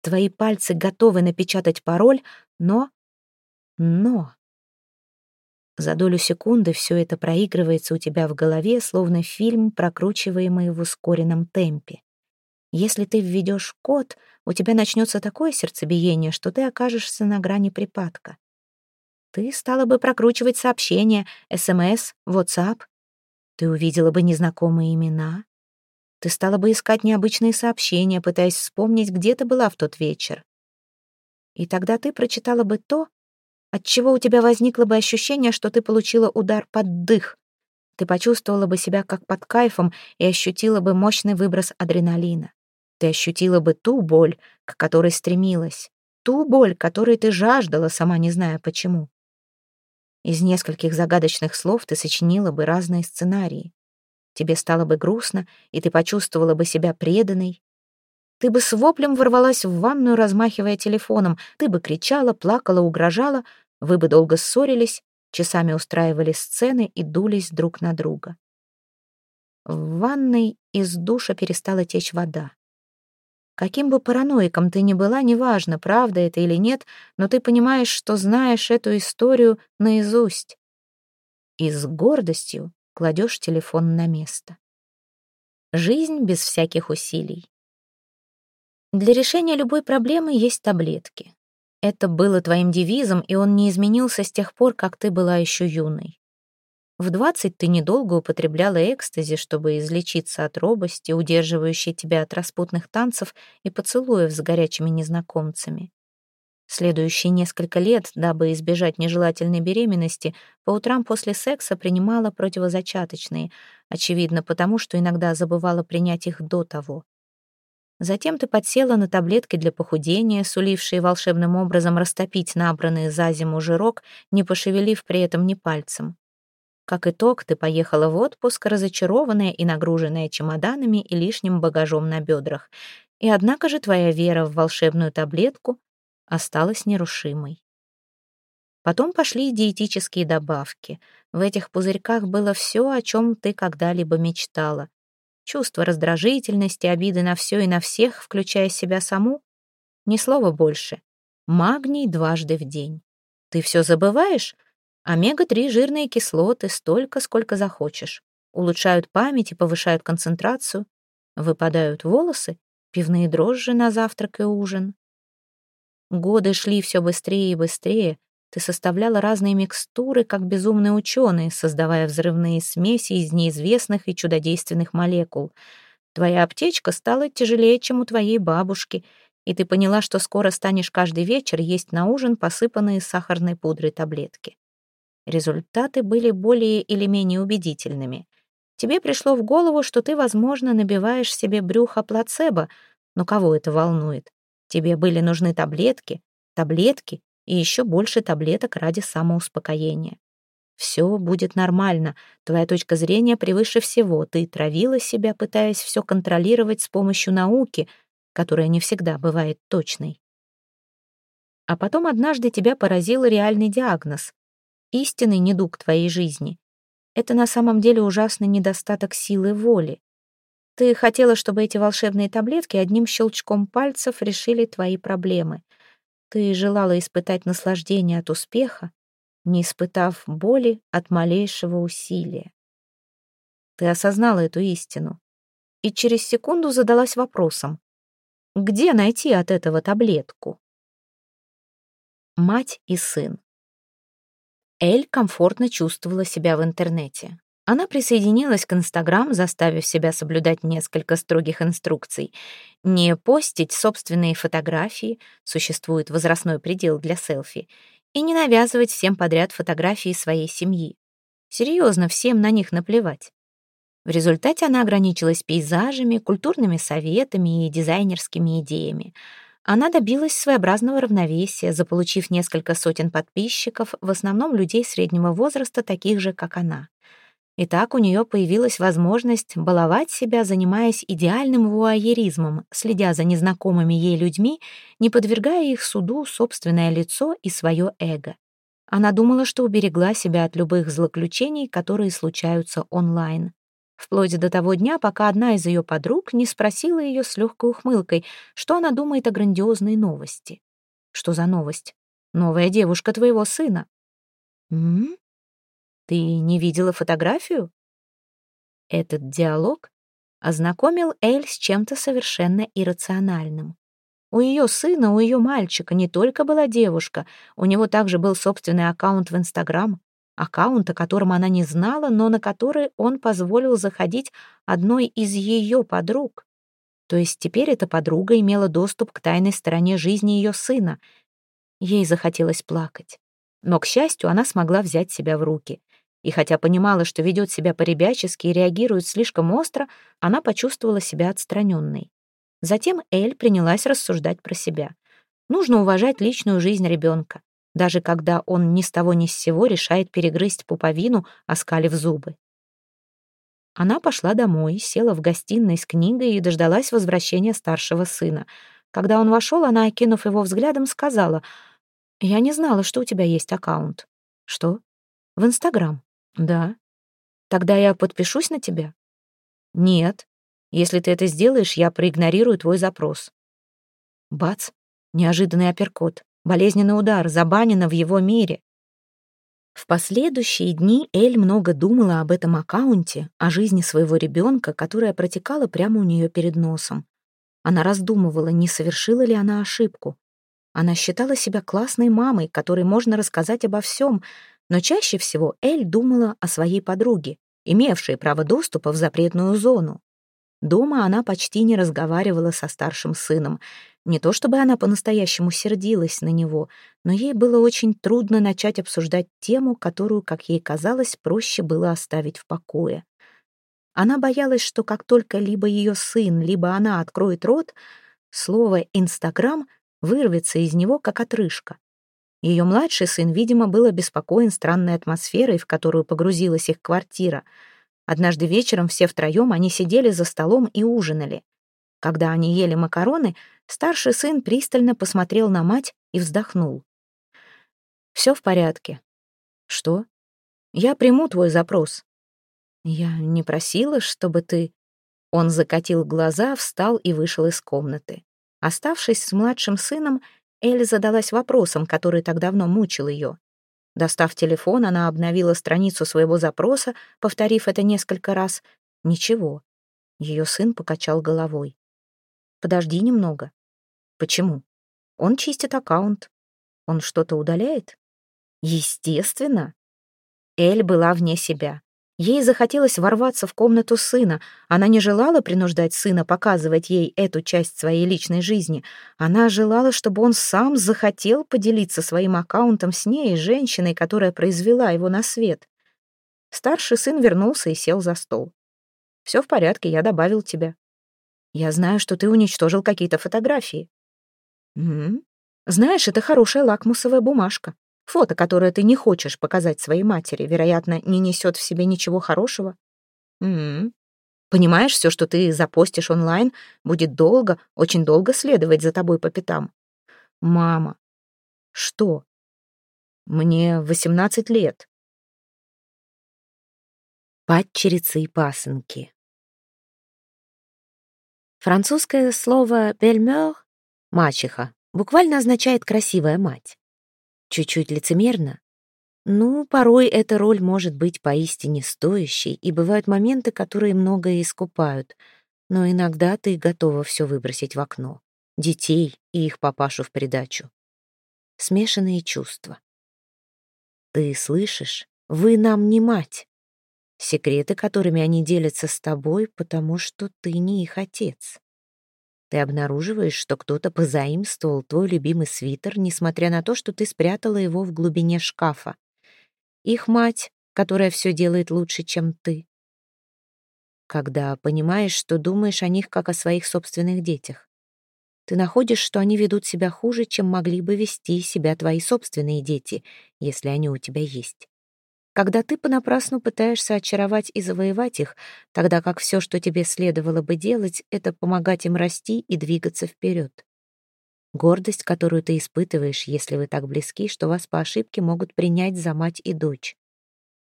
Твои пальцы готовы напечатать пароль, но... Но... За долю секунды все это проигрывается у тебя в голове, словно фильм, прокручиваемый в ускоренном темпе. Если ты введешь код, у тебя начнется такое сердцебиение, что ты окажешься на грани припадка. Ты стала бы прокручивать сообщения, СМС, WhatsApp. Ты увидела бы незнакомые имена. Ты стала бы искать необычные сообщения, пытаясь вспомнить, где ты была в тот вечер. И тогда ты прочитала бы то, от чего у тебя возникло бы ощущение, что ты получила удар под дых. Ты почувствовала бы себя как под кайфом и ощутила бы мощный выброс адреналина. Ты ощутила бы ту боль, к которой стремилась, ту боль, которой ты жаждала, сама не зная почему. Из нескольких загадочных слов ты сочинила бы разные сценарии. Тебе стало бы грустно, и ты почувствовала бы себя преданной. Ты бы с воплем ворвалась в ванную, размахивая телефоном. Ты бы кричала, плакала, угрожала. Вы бы долго ссорились, часами устраивали сцены и дулись друг на друга. В ванной из душа перестала течь вода. Каким бы параноиком ты ни была, неважно, правда это или нет, но ты понимаешь, что знаешь эту историю наизусть. И с гордостью кладешь телефон на место. Жизнь без всяких усилий. Для решения любой проблемы есть таблетки. Это было твоим девизом, и он не изменился с тех пор, как ты была еще юной. В двадцать ты недолго употребляла экстази, чтобы излечиться от робости, удерживающей тебя от распутных танцев и поцелуев с горячими незнакомцами. Следующие несколько лет, дабы избежать нежелательной беременности, по утрам после секса принимала противозачаточные, очевидно потому, что иногда забывала принять их до того. Затем ты подсела на таблетки для похудения, сулившие волшебным образом растопить набранный за зиму жирок, не пошевелив при этом ни пальцем. Как итог, ты поехала в отпуск, разочарованная и нагруженная чемоданами и лишним багажом на бедрах. И однако же твоя вера в волшебную таблетку осталась нерушимой. Потом пошли диетические добавки. В этих пузырьках было все, о чем ты когда-либо мечтала. Чувство раздражительности, обиды на все и на всех, включая себя саму. Ни слова больше. Магний дважды в день. Ты все забываешь? Омега-3 жирные кислоты столько, сколько захочешь. Улучшают память и повышают концентрацию. Выпадают волосы, пивные дрожжи на завтрак и ужин. Годы шли все быстрее и быстрее. Ты составляла разные микстуры, как безумные ученые, создавая взрывные смеси из неизвестных и чудодейственных молекул. Твоя аптечка стала тяжелее, чем у твоей бабушки, и ты поняла, что скоро станешь каждый вечер есть на ужин посыпанные сахарной пудрой таблетки. Результаты были более или менее убедительными. Тебе пришло в голову, что ты, возможно, набиваешь себе брюхо плацебо, но кого это волнует? Тебе были нужны таблетки, таблетки и еще больше таблеток ради самоуспокоения. Все будет нормально, твоя точка зрения превыше всего, ты травила себя, пытаясь все контролировать с помощью науки, которая не всегда бывает точной. А потом однажды тебя поразил реальный диагноз истинный недуг твоей жизни. Это на самом деле ужасный недостаток силы воли. Ты хотела, чтобы эти волшебные таблетки одним щелчком пальцев решили твои проблемы. Ты желала испытать наслаждение от успеха, не испытав боли от малейшего усилия. Ты осознала эту истину и через секунду задалась вопросом, где найти от этого таблетку? Мать и сын. Эль комфортно чувствовала себя в интернете. Она присоединилась к Инстаграм, заставив себя соблюдать несколько строгих инструкций. Не постить собственные фотографии, существует возрастной предел для селфи, и не навязывать всем подряд фотографии своей семьи. Серьезно, всем на них наплевать. В результате она ограничилась пейзажами, культурными советами и дизайнерскими идеями — она добилась своеобразного равновесия, заполучив несколько сотен подписчиков, в основном людей среднего возраста, таких же, как она. И так у нее появилась возможность баловать себя, занимаясь идеальным вуайеризмом, следя за незнакомыми ей людьми, не подвергая их суду собственное лицо и свое эго. Она думала, что уберегла себя от любых злоключений, которые случаются онлайн. Вплоть до того дня, пока одна из ее подруг не спросила ее с легкой ухмылкой, что она думает о грандиозной новости. «Что за новость? Новая девушка твоего сына». «М? Ты не видела фотографию?» Этот диалог ознакомил Эль с чем-то совершенно иррациональным. У ее сына, у ее мальчика не только была девушка, у него также был собственный аккаунт в Инстаграм, аккаунт, о котором она не знала, но на который он позволил заходить одной из ее подруг. То есть теперь эта подруга имела доступ к тайной стороне жизни ее сына. Ей захотелось плакать. Но, к счастью, она смогла взять себя в руки. И хотя понимала, что ведет себя по-ребячески и реагирует слишком остро, она почувствовала себя отстраненной. Затем Эль принялась рассуждать про себя. Нужно уважать личную жизнь ребенка, даже когда он ни с того ни с сего решает перегрызть пуповину, оскалив зубы. Она пошла домой, села в гостиной с книгой и дождалась возвращения старшего сына. Когда он вошел, она, окинув его взглядом, сказала, «Я не знала, что у тебя есть аккаунт». «Что?» «В Инстаграм». «Да». «Тогда я подпишусь на тебя?» «Нет. Если ты это сделаешь, я проигнорирую твой запрос». Бац! Неожиданный апперкот. Болезненный удар. Забанено в его мире. В последующие дни Эль много думала об этом аккаунте, о жизни своего ребенка, которая протекала прямо у нее перед носом. Она раздумывала, не совершила ли она ошибку. Она считала себя классной мамой, которой можно рассказать обо всем, но чаще всего Эль думала о своей подруге, имевшей право доступа в запретную зону. Дома она почти не разговаривала со старшим сыном. Не то чтобы она по-настоящему сердилась на него, но ей было очень трудно начать обсуждать тему, которую, как ей казалось, проще было оставить в покое. Она боялась, что как только либо ее сын, либо она откроет рот, слово «Инстаграм» вырвется из него, как отрыжка. Ее младший сын, видимо, был обеспокоен странной атмосферой, в которую погрузилась их квартира. Однажды вечером все втроем они сидели за столом и ужинали. Когда они ели макароны, старший сын пристально посмотрел на мать и вздохнул. «Все в порядке». «Что?» «Я приму твой запрос». «Я не просила, чтобы ты...» Он закатил глаза, встал и вышел из комнаты. Оставшись с младшим сыном, Элли задалась вопросом, который так давно мучил ее. Достав телефон, она обновила страницу своего запроса, повторив это несколько раз. Ничего. Ее сын покачал головой. «Подожди немного». «Почему?» «Он чистит аккаунт. Он что-то удаляет?» «Естественно». Эль была вне себя. Ей захотелось ворваться в комнату сына. Она не желала принуждать сына показывать ей эту часть своей личной жизни. Она желала, чтобы он сам захотел поделиться своим аккаунтом с ней, женщиной, которая произвела его на свет. Старший сын вернулся и сел за стол. «Все в порядке, я добавил тебя. Я знаю, что ты уничтожил какие-то фотографии». «М -м. Знаешь, это хорошая лакмусовая бумажка. Фото, которое ты не хочешь показать своей матери, вероятно, не несет в себе ничего хорошего. М. Понимаешь, все, что ты запостишь онлайн, будет долго, очень долго следовать за тобой по пятам. Мама. Что? Мне 18 лет. Падчерицы и пасынки. Французское слово «бельмёр» — «мачеха» буквально означает «красивая мать». Чуть-чуть лицемерно? Ну, порой эта роль может быть поистине стоящей, и бывают моменты, которые многое искупают. Но иногда ты готова все выбросить в окно. Детей и их папашу в придачу. Смешанные чувства. Ты слышишь? Вы нам не мать. Секреты, которыми они делятся с тобой, потому что ты не их отец. Ты обнаруживаешь, что кто-то позаимствовал твой любимый свитер, несмотря на то, что ты спрятала его в глубине шкафа. Их мать, которая все делает лучше, чем ты. Когда понимаешь, что думаешь о них как о своих собственных детях. Ты находишь, что они ведут себя хуже, чем могли бы вести себя твои собственные дети, если они у тебя есть. Когда ты понапрасну пытаешься очаровать и завоевать их, тогда как все, что тебе следовало бы делать, это помогать им расти и двигаться вперед. Гордость, которую ты испытываешь, если вы так близки, что вас по ошибке могут принять за мать и дочь.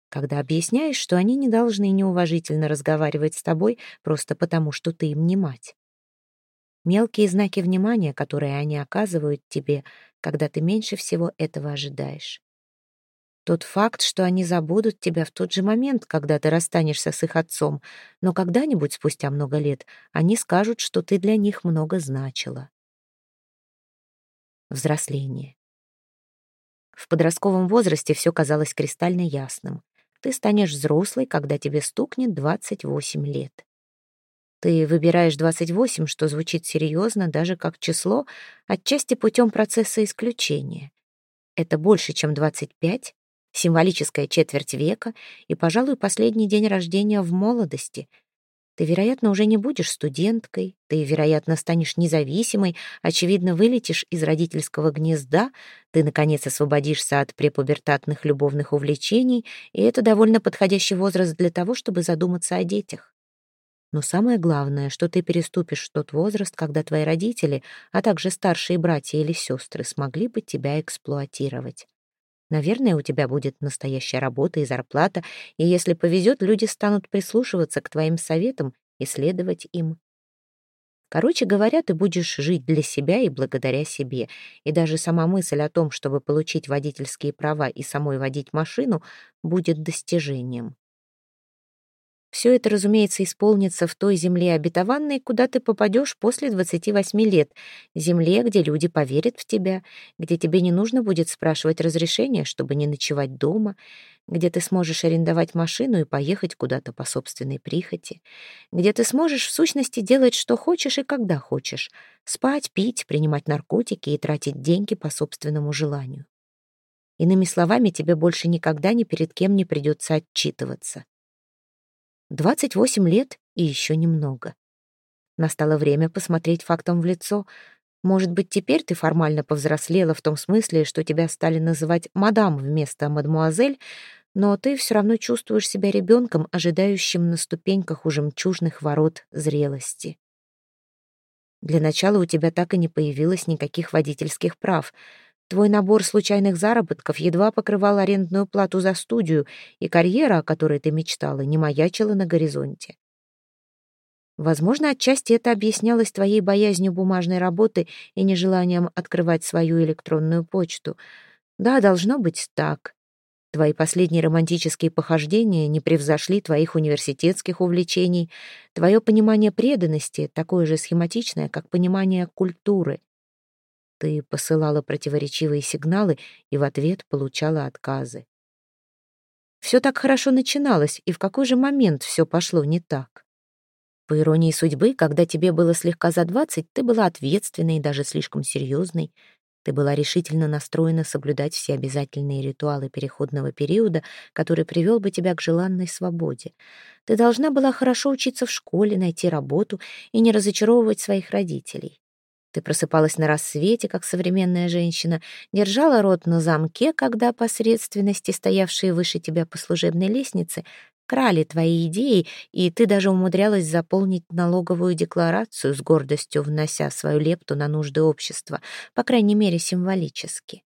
Когда объясняешь, что они не должны неуважительно разговаривать с тобой просто потому, что ты им не мать. Мелкие знаки внимания, которые они оказывают тебе, когда ты меньше всего этого ожидаешь. Тот факт, что они забудут тебя в тот же момент, когда ты расстанешься с их отцом, но когда-нибудь спустя много лет они скажут, что ты для них много значила. Взросление. В подростковом возрасте все казалось кристально ясным. Ты станешь взрослой, когда тебе стукнет 28 лет. Ты выбираешь 28, что звучит серьезно, даже как число, отчасти путем процесса исключения. Это больше, чем 25, символическая четверть века и, пожалуй, последний день рождения в молодости. Ты, вероятно, уже не будешь студенткой, ты, вероятно, станешь независимой, очевидно, вылетишь из родительского гнезда, ты, наконец, освободишься от препубертатных любовных увлечений, и это довольно подходящий возраст для того, чтобы задуматься о детях. Но самое главное, что ты переступишь тот возраст, когда твои родители, а также старшие братья или сестры смогли бы тебя эксплуатировать. Наверное, у тебя будет настоящая работа и зарплата, и если повезет, люди станут прислушиваться к твоим советам и следовать им. Короче говоря, ты будешь жить для себя и благодаря себе, и даже сама мысль о том, чтобы получить водительские права и самой водить машину, будет достижением. Все это, разумеется, исполнится в той земле обетованной, куда ты попадешь после 28 лет, земле, где люди поверят в тебя, где тебе не нужно будет спрашивать разрешения, чтобы не ночевать дома, где ты сможешь арендовать машину и поехать куда-то по собственной прихоти, где ты сможешь, в сущности, делать, что хочешь и когда хочешь, спать, пить, принимать наркотики и тратить деньги по собственному желанию. Иными словами, тебе больше никогда ни перед кем не придется отчитываться. 28 лет и еще немного. Настало время посмотреть фактом в лицо. Может быть, теперь ты формально повзрослела в том смысле, что тебя стали называть мадам вместо мадмуазель, но ты все равно чувствуешь себя ребенком, ожидающим на ступеньках у жемчужных ворот зрелости. Для начала у тебя так и не появилось никаких водительских прав — Твой набор случайных заработков едва покрывал арендную плату за студию, и карьера, о которой ты мечтала, не маячила на горизонте. Возможно, отчасти это объяснялось твоей боязнью бумажной работы и нежеланием открывать свою электронную почту. Да, должно быть так. Твои последние романтические похождения не превзошли твоих университетских увлечений. Твое понимание преданности такое же схематичное, как понимание культуры. Ты посылала противоречивые сигналы и в ответ получала отказы. Все так хорошо начиналось, и в какой же момент все пошло не так? По иронии судьбы, когда тебе было слегка за двадцать, ты была ответственной и даже слишком серьезной. Ты была решительно настроена соблюдать все обязательные ритуалы переходного периода, который привел бы тебя к желанной свободе. Ты должна была хорошо учиться в школе, найти работу и не разочаровывать своих родителей. Ты просыпалась на рассвете, как современная женщина, держала рот на замке, когда посредственности, стоявшие выше тебя по служебной лестнице, крали твои идеи, и ты даже умудрялась заполнить налоговую декларацию с гордостью, внося свою лепту на нужды общества, по крайней мере, символически.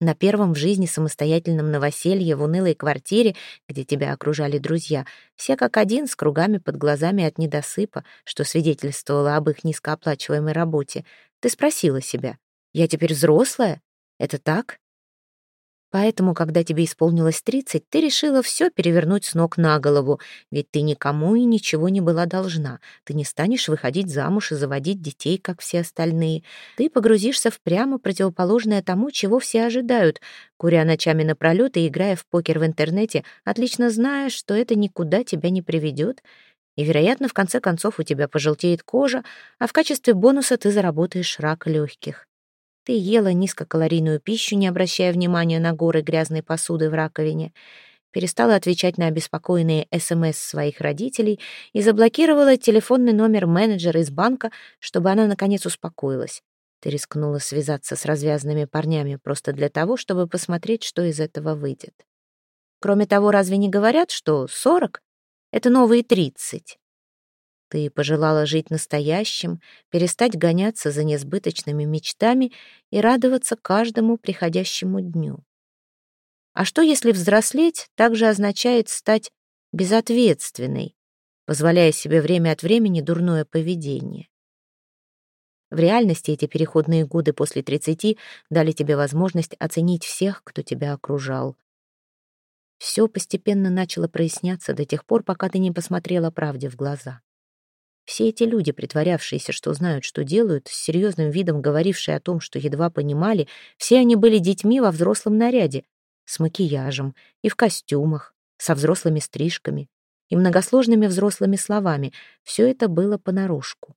На первом в жизни самостоятельном новоселье в унылой квартире, где тебя окружали друзья, все как один с кругами под глазами от недосыпа, что свидетельствовало об их низкооплачиваемой работе, ты спросила себя, «Я теперь взрослая? Это так?» Поэтому, когда тебе исполнилось тридцать, ты решила все перевернуть с ног на голову, ведь ты никому и ничего не была должна. Ты не станешь выходить замуж и заводить детей, как все остальные. Ты погрузишься в прямо противоположное тому, чего все ожидают, куря ночами напролет и играя в покер в интернете, отлично зная, что это никуда тебя не приведет, и, вероятно, в конце концов у тебя пожелтеет кожа, а в качестве бонуса ты заработаешь рак легких. Ты ела низкокалорийную пищу, не обращая внимания на горы грязной посуды в раковине, перестала отвечать на обеспокоенные СМС своих родителей и заблокировала телефонный номер менеджера из банка, чтобы она, наконец, успокоилась. Ты рискнула связаться с развязанными парнями просто для того, чтобы посмотреть, что из этого выйдет. Кроме того, разве не говорят, что сорок — это новые тридцать? Ты пожелала жить настоящим, перестать гоняться за несбыточными мечтами и радоваться каждому приходящему дню. А что, если взрослеть также означает стать безответственной, позволяя себе время от времени дурное поведение? В реальности эти переходные годы после 30 дали тебе возможность оценить всех, кто тебя окружал. Все постепенно начало проясняться до тех пор, пока ты не посмотрела правде в глаза. Все эти люди, притворявшиеся, что знают, что делают, с серьезным видом говорившие о том, что едва понимали, все они были детьми во взрослом наряде, с макияжем и в костюмах, со взрослыми стрижками и многосложными взрослыми словами. Все это было понарошку.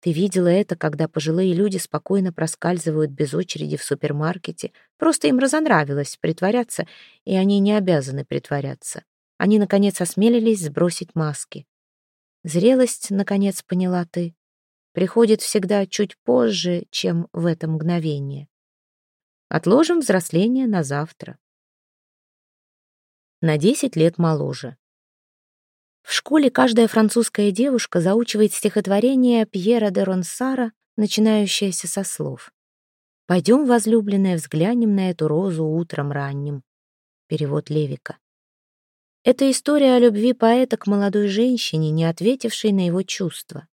Ты видела это, когда пожилые люди спокойно проскальзывают без очереди в супермаркете. Просто им разонравилось притворяться, и они не обязаны притворяться. Они, наконец, осмелились сбросить маски. Зрелость, наконец, поняла ты, приходит всегда чуть позже, чем в это мгновение. Отложим взросление на завтра. На 10 лет моложе. В школе каждая французская девушка заучивает стихотворение Пьера де Ронсара, начинающееся со слов «Пойдем, возлюбленная, взглянем на эту розу утром ранним». Перевод Левика. Это история о любви поэта к молодой женщине, не ответившей на его чувства.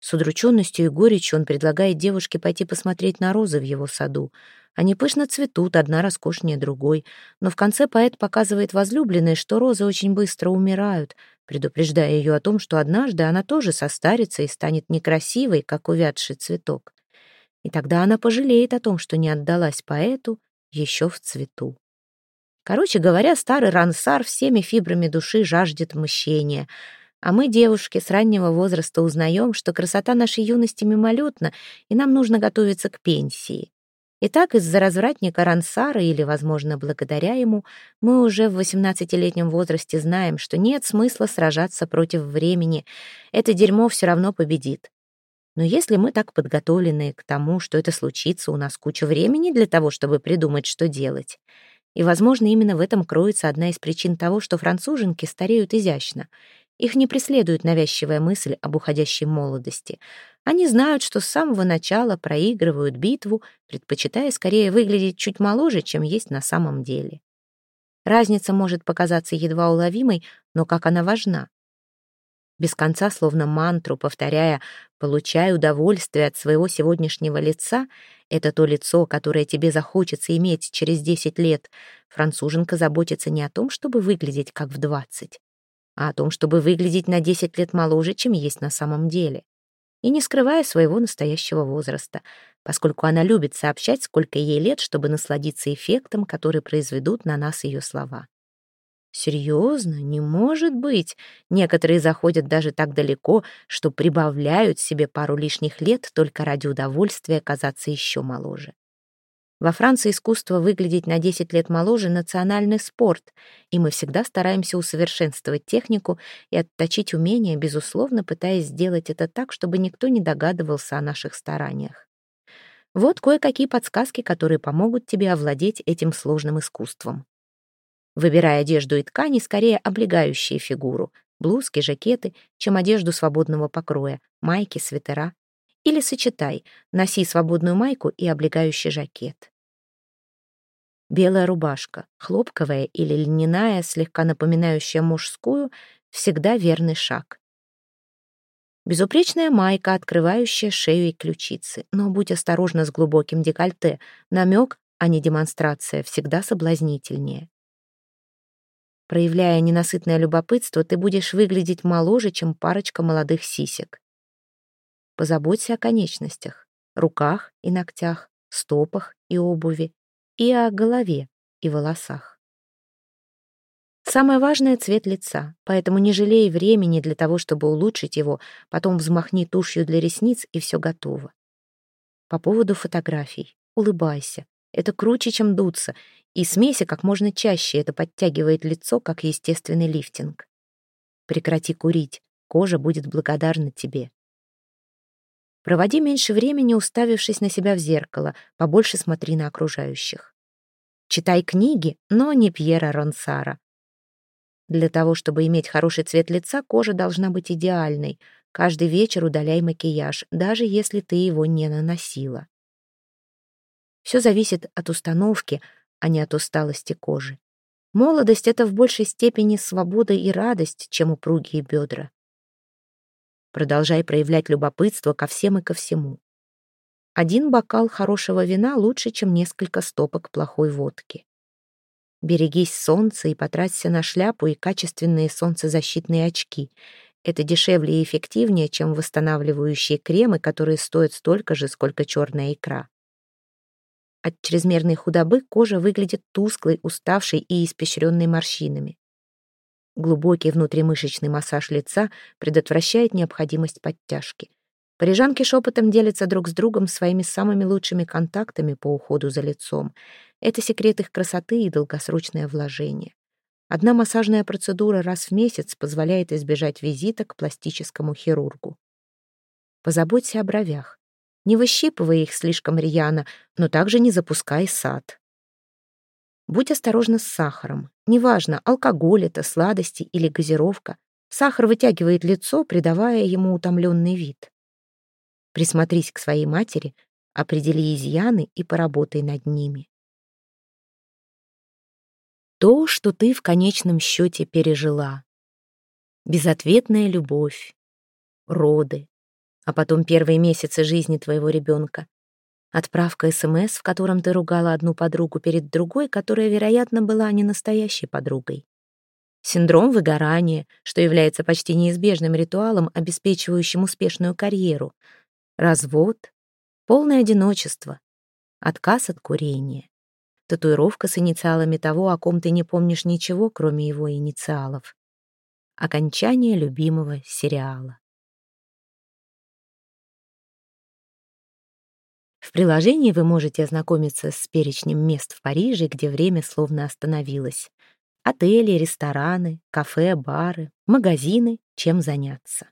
С удрученностью и горечью он предлагает девушке пойти посмотреть на розы в его саду. Они пышно цветут, одна роскошнее другой. Но в конце поэт показывает возлюбленной, что розы очень быстро умирают, предупреждая ее о том, что однажды она тоже состарится и станет некрасивой, как увядший цветок. И тогда она пожалеет о том, что не отдалась поэту еще в цвету. Короче говоря, старый Рансар всеми фибрами души жаждет мщения. А мы, девушки, с раннего возраста узнаем, что красота нашей юности мимолетна, и нам нужно готовиться к пенсии. Итак, из-за развратника Рансара, или, возможно, благодаря ему, мы уже в 18-летнем возрасте знаем, что нет смысла сражаться против времени. Это дерьмо все равно победит. Но если мы так подготовлены к тому, что это случится, у нас куча времени для того, чтобы придумать, что делать. И, возможно, именно в этом кроется одна из причин того, что француженки стареют изящно. Их не преследует навязчивая мысль об уходящей молодости. Они знают, что с самого начала проигрывают битву, предпочитая скорее выглядеть чуть моложе, чем есть на самом деле. Разница может показаться едва уловимой, но как она важна без конца, словно мантру, повторяя «получай удовольствие от своего сегодняшнего лица», это то лицо, которое тебе захочется иметь через 10 лет, француженка заботится не о том, чтобы выглядеть как в 20, а о том, чтобы выглядеть на 10 лет моложе, чем есть на самом деле. И не скрывая своего настоящего возраста, поскольку она любит сообщать, сколько ей лет, чтобы насладиться эффектом, который произведут на нас ее слова. Серьезно? Не может быть. Некоторые заходят даже так далеко, что прибавляют себе пару лишних лет только ради удовольствия казаться еще моложе. Во Франции искусство выглядеть на 10 лет моложе — национальный спорт, и мы всегда стараемся усовершенствовать технику и отточить умения, безусловно, пытаясь сделать это так, чтобы никто не догадывался о наших стараниях. Вот кое-какие подсказки, которые помогут тебе овладеть этим сложным искусством. Выбирай одежду и ткани, скорее облегающие фигуру, блузки, жакеты, чем одежду свободного покроя, майки, свитера. Или сочетай, носи свободную майку и облегающий жакет. Белая рубашка, хлопковая или льняная, слегка напоминающая мужскую, всегда верный шаг. Безупречная майка, открывающая шею и ключицы. Но будь осторожна с глубоким декольте. Намек, а не демонстрация, всегда соблазнительнее. Проявляя ненасытное любопытство, ты будешь выглядеть моложе, чем парочка молодых сисек. Позаботься о конечностях, руках и ногтях, стопах и обуви, и о голове и волосах. Самое важное — цвет лица, поэтому не жалей времени для того, чтобы улучшить его, потом взмахни тушью для ресниц, и все готово. По поводу фотографий. Улыбайся. Это круче, чем дуться, и смейся как можно чаще, это подтягивает лицо, как естественный лифтинг. Прекрати курить, кожа будет благодарна тебе. Проводи меньше времени, уставившись на себя в зеркало, побольше смотри на окружающих. Читай книги, но не Пьера Ронсара. Для того, чтобы иметь хороший цвет лица, кожа должна быть идеальной. Каждый вечер удаляй макияж, даже если ты его не наносила. Все зависит от установки, а не от усталости кожи. Молодость — это в большей степени свобода и радость, чем упругие бедра. Продолжай проявлять любопытство ко всем и ко всему. Один бокал хорошего вина лучше, чем несколько стопок плохой водки. Берегись солнца и потраться на шляпу и качественные солнцезащитные очки. Это дешевле и эффективнее, чем восстанавливающие кремы, которые стоят столько же, сколько черная икра. От чрезмерной худобы кожа выглядит тусклой, уставшей и испещренной морщинами. Глубокий внутримышечный массаж лица предотвращает необходимость подтяжки. Парижанки шепотом делятся друг с другом своими самыми лучшими контактами по уходу за лицом. Это секрет их красоты и долгосрочное вложение. Одна массажная процедура раз в месяц позволяет избежать визита к пластическому хирургу. Позаботься о бровях. Не выщипывай их слишком рьяно, но также не запускай сад. Будь осторожна с сахаром. Неважно, алкоголь это, сладости или газировка. Сахар вытягивает лицо, придавая ему утомленный вид. Присмотрись к своей матери, определи изъяны и поработай над ними. То, что ты в конечном счете пережила. Безответная любовь, роды, а потом первые месяцы жизни твоего ребенка. Отправка СМС, в котором ты ругала одну подругу перед другой, которая, вероятно, была не настоящей подругой. Синдром выгорания, что является почти неизбежным ритуалом, обеспечивающим успешную карьеру. Развод, полное одиночество, отказ от курения. Татуировка с инициалами того, о ком ты не помнишь ничего, кроме его инициалов. Окончание любимого сериала. В приложении вы можете ознакомиться с перечнем мест в Париже, где время словно остановилось. Отели, рестораны, кафе, бары, магазины, чем заняться.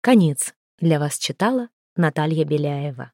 Конец. Для вас читала Наталья Беляева.